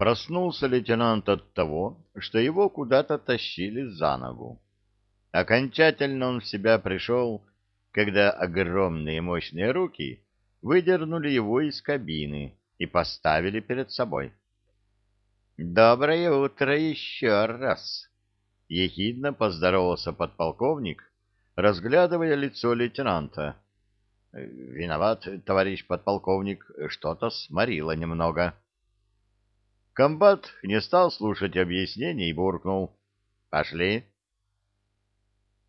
Проснулся лейтенант от того, что его куда-то тащили за ногу. Окончательно он в себя пришел, когда огромные мощные руки выдернули его из кабины и поставили перед собой. «Доброе утро еще раз!» — ехидно поздоровался подполковник, разглядывая лицо лейтенанта. «Виноват, товарищ подполковник, что-то сморило немного». Комбат не стал слушать объяснений и буркнул. «Пошли».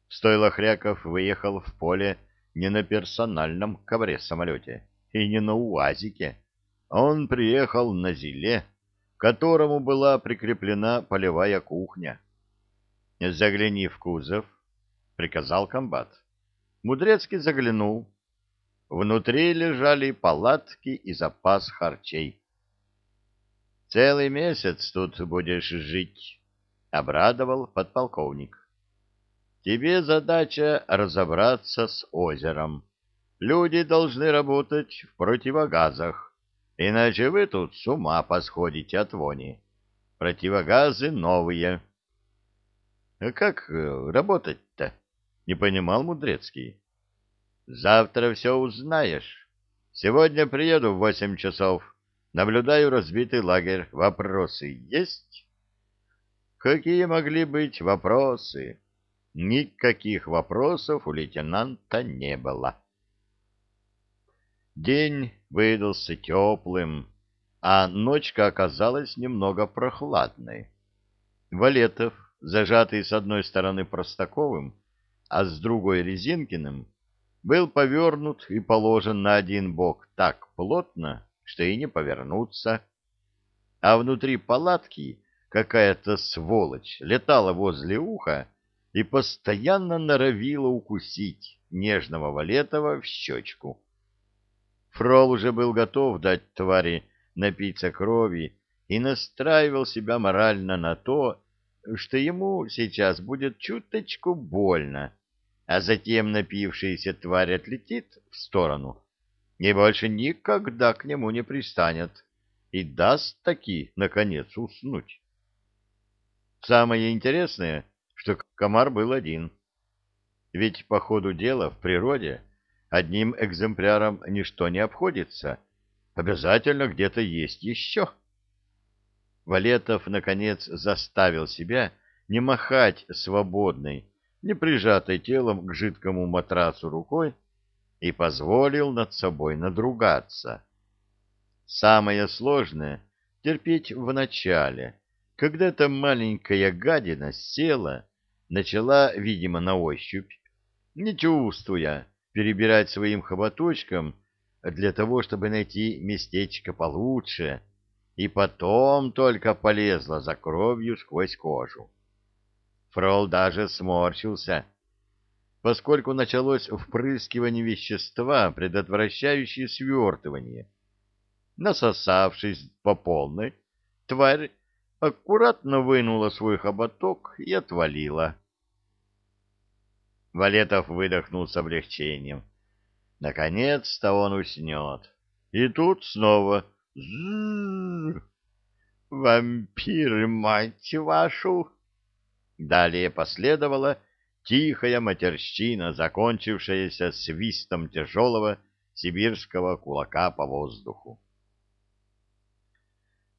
Стойло Хряков выехал в поле не на персональном ковре-самолете и не на УАЗике. Он приехал на Зиле, к которому была прикреплена полевая кухня. «Загляни в кузов», — приказал комбат. Мудрецкий заглянул. Внутри лежали палатки и запас харчей. «Целый месяц тут будешь жить», — обрадовал подполковник. «Тебе задача разобраться с озером. Люди должны работать в противогазах. Иначе вы тут с ума посходите от вони. Противогазы новые. — А как э, работать-то? — не понимал Мудрецкий. — Завтра все узнаешь. Сегодня приеду в восемь часов. Наблюдаю разбитый лагерь. Вопросы есть? Какие могли быть вопросы? Никаких вопросов у лейтенанта не было. День выдался теплым, а ночка оказалась немного прохладной. Валетов, зажатый с одной стороны Простаковым, а с другой Резинкиным, был повернут и положен на один бок так плотно, что и не повернуться. А внутри палатки какая-то сволочь летала возле уха и постоянно норовила укусить нежного Валетова в щечку. Фрол уже был готов дать твари напиться крови и настраивал себя морально на то, что ему сейчас будет чуточку больно, а затем напившаяся тварь отлетит в сторону и больше никогда к нему не пристанет и даст таки, наконец, уснуть. Самое интересное, что комар был один. Ведь по ходу дела в природе Одним экземпляром ничто не обходится. Обязательно где-то есть еще. Валетов, наконец, заставил себя не махать свободной, не прижатой телом к жидкому матрасу рукой и позволил над собой надругаться. Самое сложное — терпеть в начале, когда эта маленькая гадина села, начала, видимо, на ощупь, не чувствуя, перебирать своим хоботочком для того, чтобы найти местечко получше, и потом только полезла за кровью сквозь кожу. Фрол даже сморщился, поскольку началось впрыскивание вещества, предотвращающее свертывание. Насосавшись по полной, тварь аккуратно вынула свой хоботок и отвалила. Валетов выдохнул с облегчением. Наконец-то он уснет. И тут снова «Ззззр! Вампир, мать вашу!» Далее последовала тихая матерщина, закончившаяся свистом тяжелого сибирского кулака по воздуху.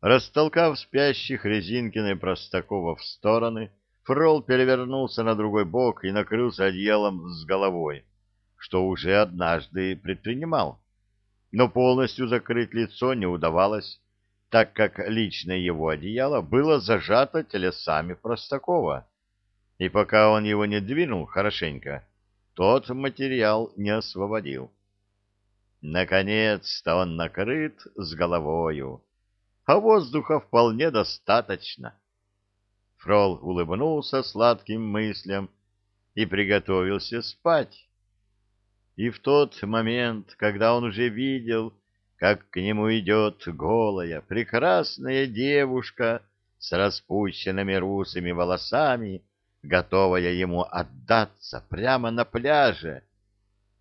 Растолкав спящих Резинкина и Простакова в стороны, Фрол перевернулся на другой бок и накрылся одеялом с головой, что уже однажды предпринимал. Но полностью закрыть лицо не удавалось, так как личное его одеяло было зажато телесами Простакова, и пока он его не двинул хорошенько, тот материал не освободил. Наконец-то он накрыт с головою, а воздуха вполне достаточно. Фрол улыбнулся сладким мыслям и приготовился спать. И в тот момент, когда он уже видел, как к нему идет голая, прекрасная девушка с распущенными русыми волосами, готовая ему отдаться прямо на пляже,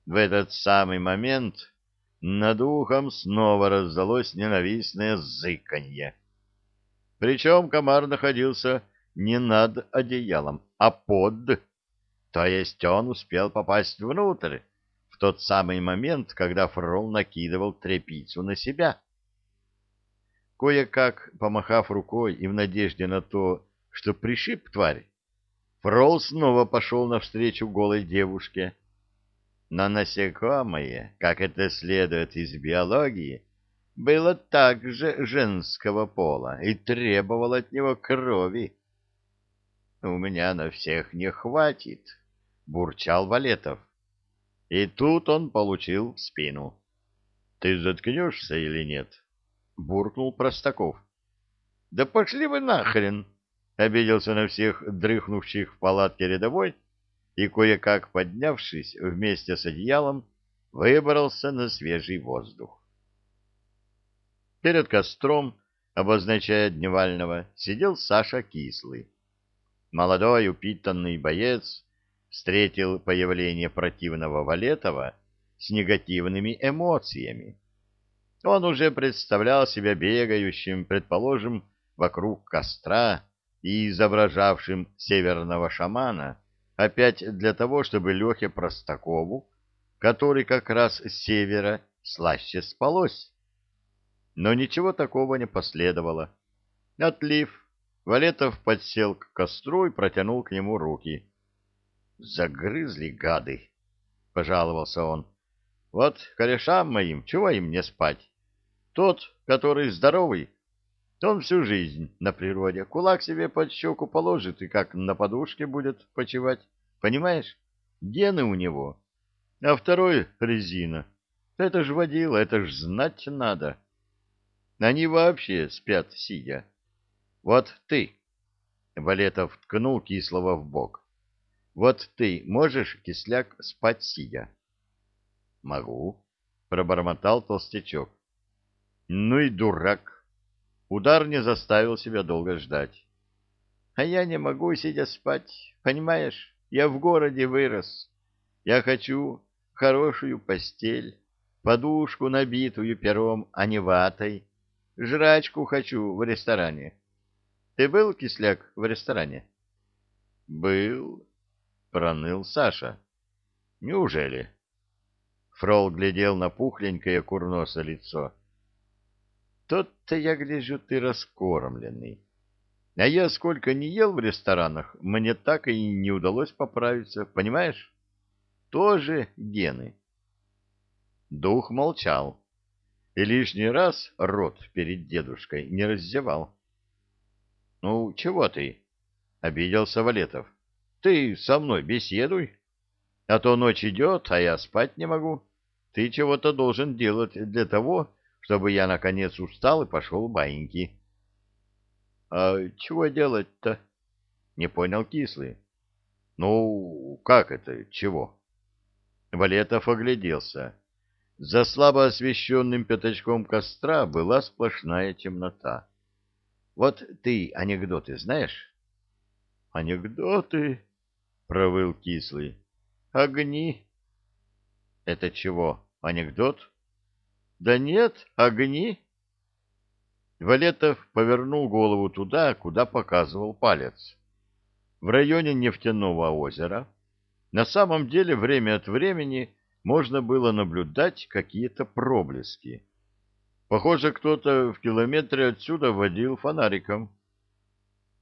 в этот самый момент над ухом снова раздалось ненавистное зыканье. Причем комар находился не над одеялом, а под. То есть он успел попасть внутрь в тот самый момент, когда Фрол накидывал тряпицу на себя. Кое-как, помахав рукой и в надежде на то, что пришиб тварь, Фрол снова пошел навстречу голой девушке. Но насекомое, как это следует из биологии, было также женского пола и требовало от него крови. — У меня на всех не хватит, — бурчал Валетов. И тут он получил в спину. — Ты заткнешься или нет? — буркнул Простаков. — Да пошли вы нахрен! — обиделся на всех дрыхнувших в палатке рядовой и, кое-как поднявшись вместе с одеялом, выбрался на свежий воздух. Перед костром, обозначая Дневального, сидел Саша Кислый. Молодой упитанный боец встретил появление противного Валетова с негативными эмоциями. Он уже представлял себя бегающим, предположим, вокруг костра и изображавшим северного шамана, опять для того, чтобы Лехе Простакову, который как раз с севера, слаще спалось. Но ничего такого не последовало. Отлив, Валетов подсел к костру и протянул к нему руки. «Загрызли гады!» — пожаловался он. «Вот корешам моим, чего им не спать? Тот, который здоровый, он всю жизнь на природе. Кулак себе под щеку положит и как на подушке будет почивать. Понимаешь? Гены у него. А второй — резина. Это ж водила, это ж знать надо. Они вообще спят сидя. Вот ты, — Валетов ткнул кислого в бок, — вот ты можешь, кисляк, спать сидя? — Могу, — пробормотал толстячок. — Ну и дурак. Удар не заставил себя долго ждать. — А я не могу сидя спать, понимаешь? Я в городе вырос. Я хочу хорошую постель, подушку, набитую пером, а не ватой. Жрачку хочу в ресторане. Ты был, кисляк, в ресторане? — Был, — проныл Саша. — Неужели? Фрол глядел на пухленькое курносое лицо. — Тот-то я гляжу, ты раскормленный. А я сколько не ел в ресторанах, мне так и не удалось поправиться, понимаешь? Тоже гены. Дух молчал и лишний раз рот перед дедушкой не раздевал. — Ну, чего ты? — обиделся Валетов. — Ты со мной беседуй. А то ночь идет, а я спать не могу. Ты чего-то должен делать для того, чтобы я, наконец, устал и пошел баиньки. — А чего делать-то? — не понял Кислый. — Ну, как это, чего? Валетов огляделся. За слабо освещенным пятачком костра была сплошная темнота. Вот ты анекдоты знаешь? — Анекдоты? — провыл кислый. — Огни. — Это чего, анекдот? — Да нет, огни. Валетов повернул голову туда, куда показывал палец. В районе нефтяного озера на самом деле время от времени можно было наблюдать какие-то проблески. Похоже, кто-то в километре отсюда водил фонариком.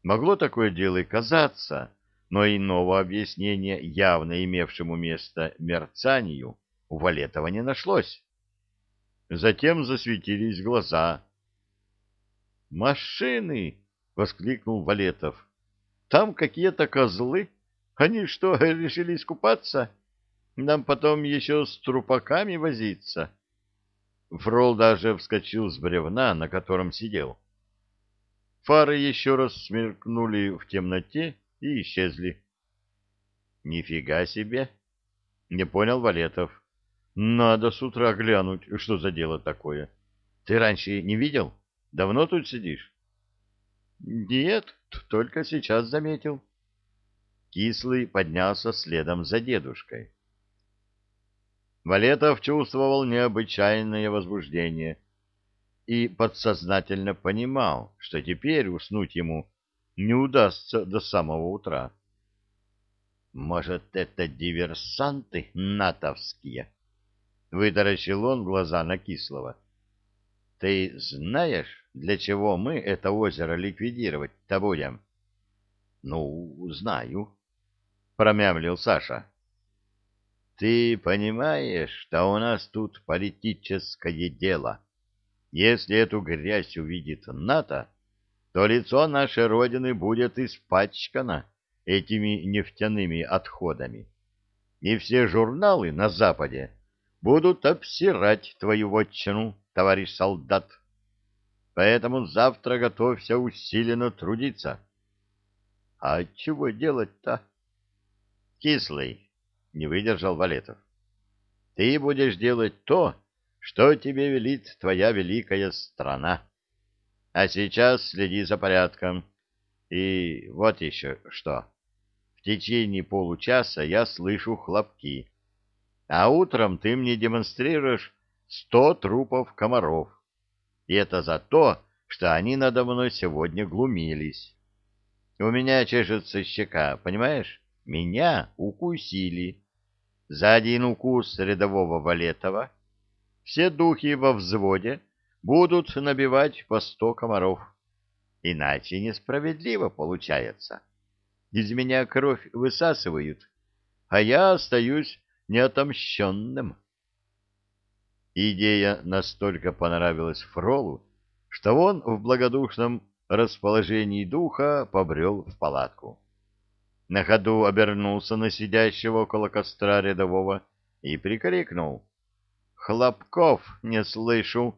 Могло такое дело и казаться, но иного объяснения, явно имевшему место мерцанию, у Валетова не нашлось. Затем засветились глаза. «Машины!» — воскликнул Валетов. «Там какие-то козлы. Они что, решили искупаться? Нам потом еще с трупаками возиться». Фрол даже вскочил с бревна, на котором сидел. Фары еще раз смеркнули в темноте и исчезли. — Нифига себе! — не понял Валетов. — Надо с утра глянуть, что за дело такое. Ты раньше не видел? Давно тут сидишь? — Нет, только сейчас заметил. Кислый поднялся следом за дедушкой. Валетов чувствовал необычайное возбуждение. и подсознательно понимал, что теперь уснуть ему не удастся до самого утра. «Может, это диверсанты натовские?» — вытаращил он глаза на Кислого. «Ты знаешь, для чего мы это озеро ликвидировать-то будем?» «Ну, знаю», — промямлил Саша. «Ты понимаешь, что у нас тут политическое дело?» Если эту грязь увидит НАТО, то лицо нашей Родины будет испачкано этими нефтяными отходами. И все журналы на Западе будут обсирать твою вотчину, товарищ солдат. Поэтому завтра готовься усиленно трудиться. — А чего делать-то? — Кислый, — не выдержал Валетов. — Ты будешь делать то, что тебе велит твоя великая страна. А сейчас следи за порядком. И вот еще что. В течение получаса я слышу хлопки. А утром ты мне демонстрируешь сто трупов комаров. И это за то, что они надо мной сегодня глумились. У меня чешется щека, понимаешь? Меня укусили. За один укус рядового Валетова все духи во взводе будут набивать по сто комаров. Иначе несправедливо получается. Из меня кровь высасывают, а я остаюсь неотомщенным. Идея настолько понравилась Фролу, что он в благодушном расположении духа побрел в палатку. На ходу обернулся на сидящего около костра рядового и прикрикнул. Хлопков не слышу.